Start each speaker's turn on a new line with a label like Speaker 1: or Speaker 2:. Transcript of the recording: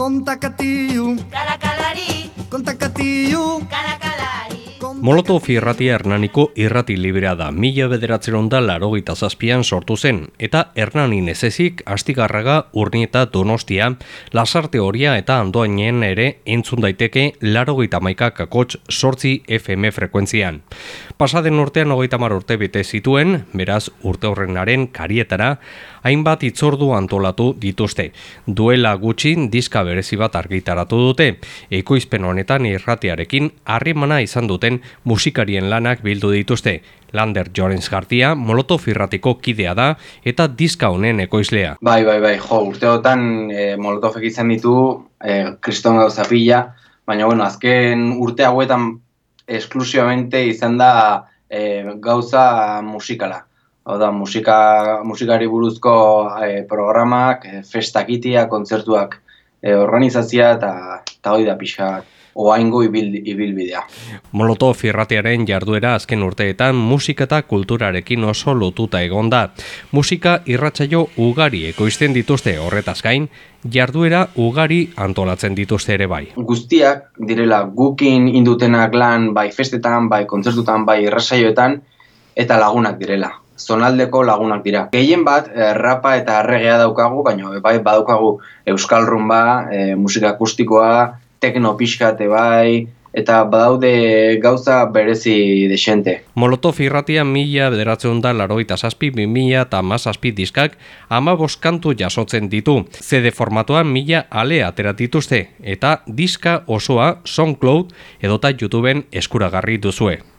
Speaker 1: Conta
Speaker 2: con
Speaker 1: tacatiu,
Speaker 2: calacarí, con tacatiu, calacarí.
Speaker 3: Molotov irratia Hernaniko irrati librea da, mila bederatzeron da larogeita zazpian sortu zen, eta Hernanin ezezik, astigarraga, urnieta donostia, lasarte horia eta andoainen ere entzun daiteke larogeita maika kakotx sortzi FM frekuentzian. Pasaden urtean hogeita mar urte bete zituen, beraz urte horrenaren karietara, hainbat itzordu antolatu dituzte. Duela gutxi diska berezi bat argitaratu dute, ekoizpen honetan irratiarekin harrimana izan duten musikarien lanak bildu dituzte. Lander Jorens Gartia, Molotov irratiko kidea da eta diska honen ekoizlea.
Speaker 4: Bai, bai, bai, jo, urteotan e, Molotovek izan ditu e, kriston gauza pila, baina, bueno, azken urte hauetan esklusivamente izan da e, gauza musikala. Hau da, musika, musikari buruzko e, programak, e, festakitia, kontzertuak e, organizazia eta, eta hori da pixa oaingo ibil, ibilbidea.
Speaker 3: Molotov irratiaren jarduera azken urteetan musika eta kulturarekin oso lotuta egon da. Musika irratsaio ugari ekoizten dituzte horretaz gain, jarduera ugari antolatzen dituzte ere bai.
Speaker 4: Guztiak direla gukin indutenak lan bai festetan, bai kontzertutan, bai irratsaioetan eta lagunak direla zonaldeko lagunak dira. Gehien bat, eh, rapa eta regea daukagu, baina bai badaukagu euskal rumba, eh, musika akustikoa, tekno pixkate bai, eta badaude gauza berezi desente.
Speaker 3: Molotov irratia mila bederatzen da laroita bi mila eta mazazpi diskak ama boskantu jasotzen ditu. CD formatuan mila ale atera dituzte eta diska osoa SoundCloud edota YouTubeen eskuragarri duzue.